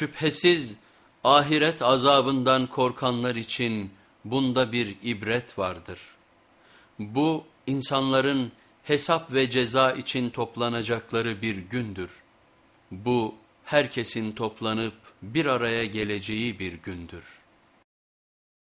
Şüphesiz ahiret azabından korkanlar için bunda bir ibret vardır. Bu insanların hesap ve ceza için toplanacakları bir gündür. Bu herkesin toplanıp bir araya geleceği bir gündür.